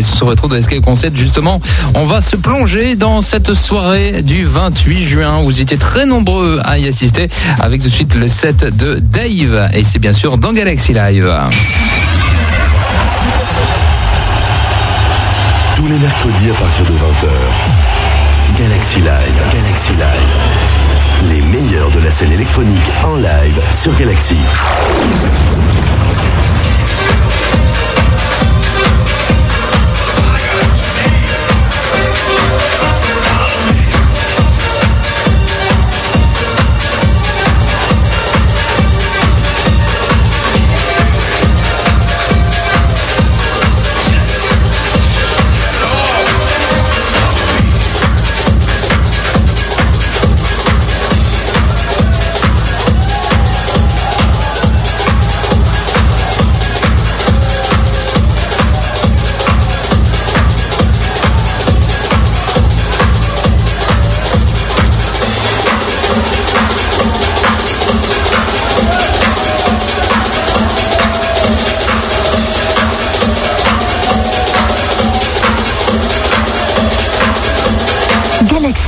Les sous rétro de Escape Concept, justement, on va se plonger dans cette soirée du 28 juin. Vous étiez très nombreux à y assister avec tout de suite le set de Dave. Et c'est bien sûr dans Galaxy Live. Tous les mercredis à partir de 20h. Galaxy Live, Galaxy Live. Les meilleurs de la scène électronique en live sur Galaxy.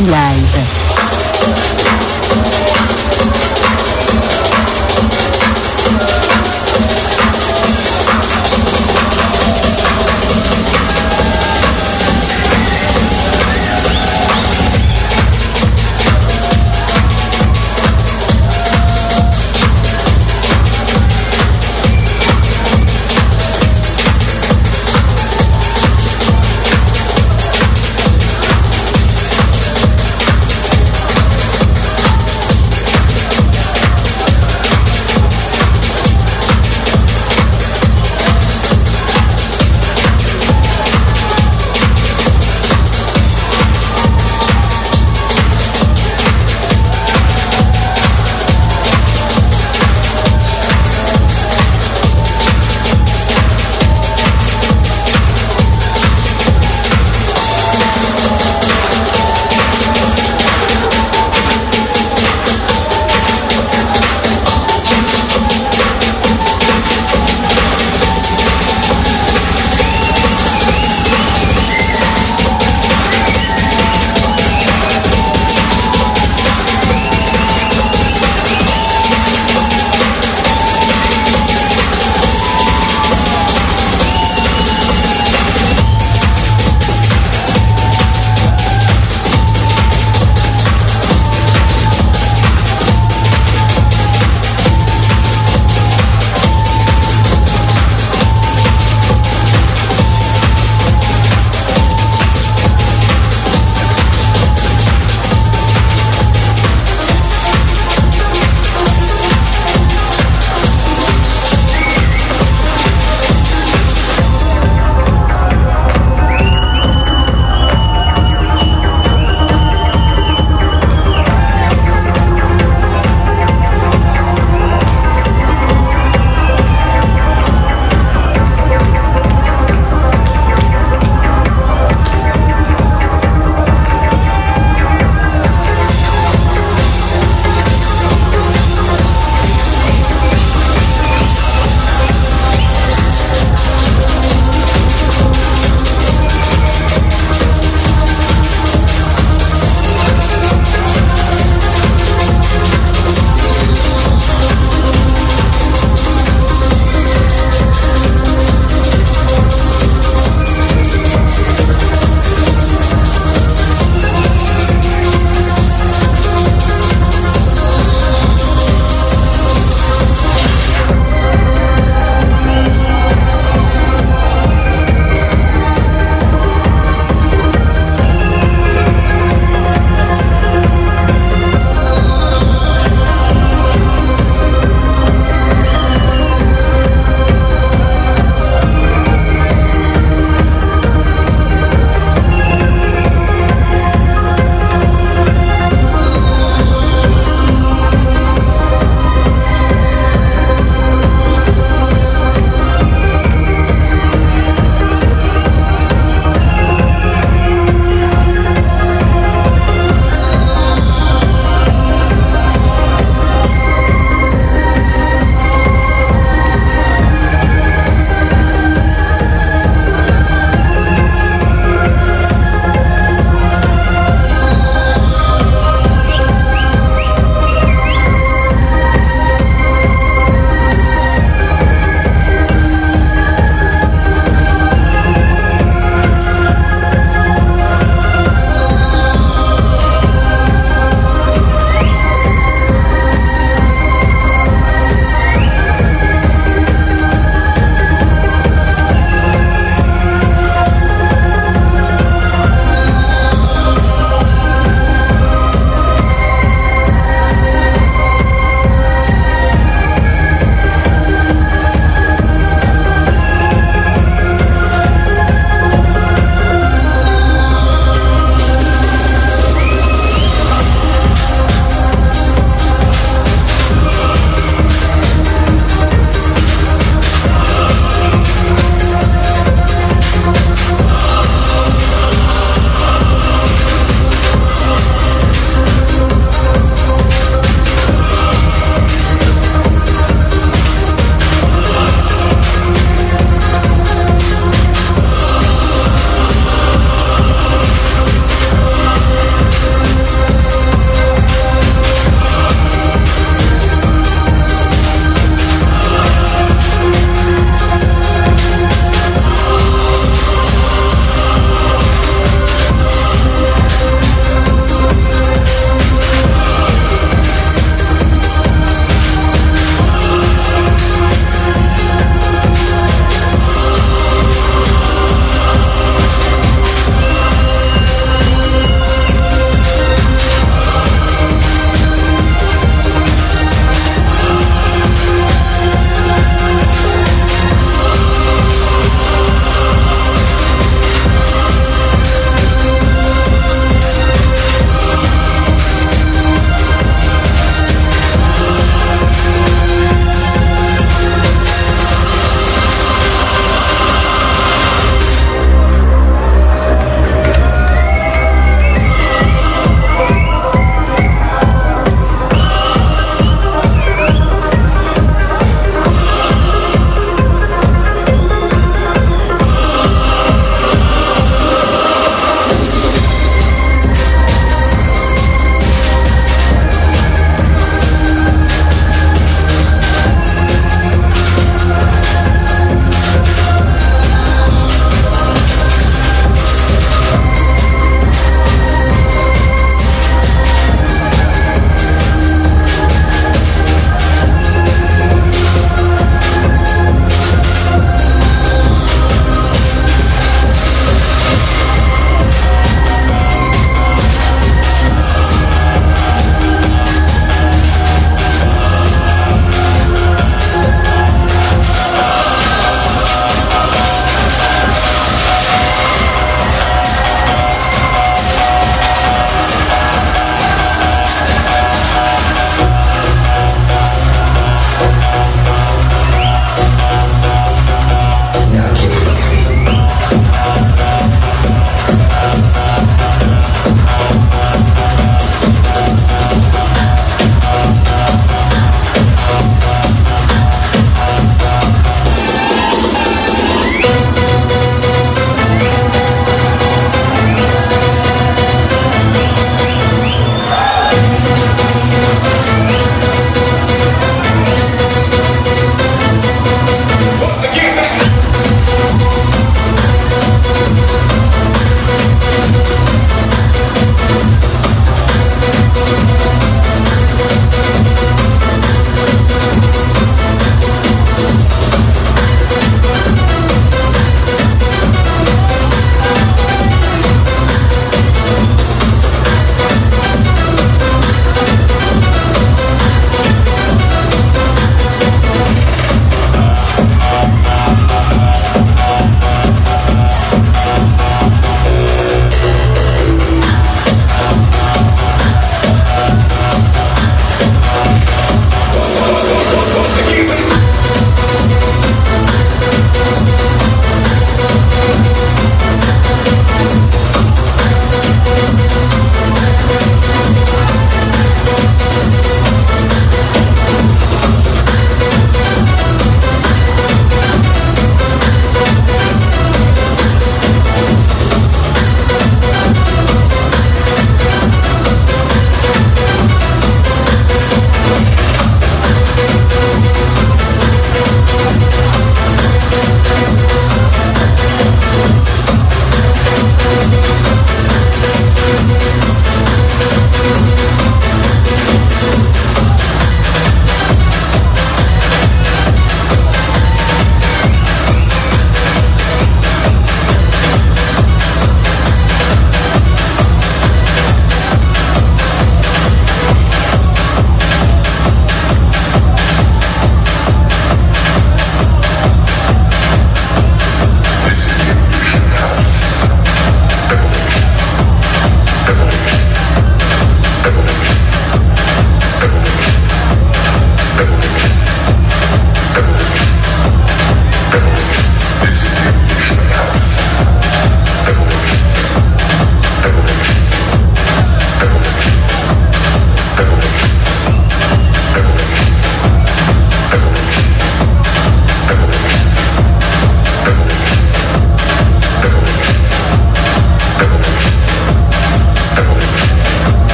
Galaxy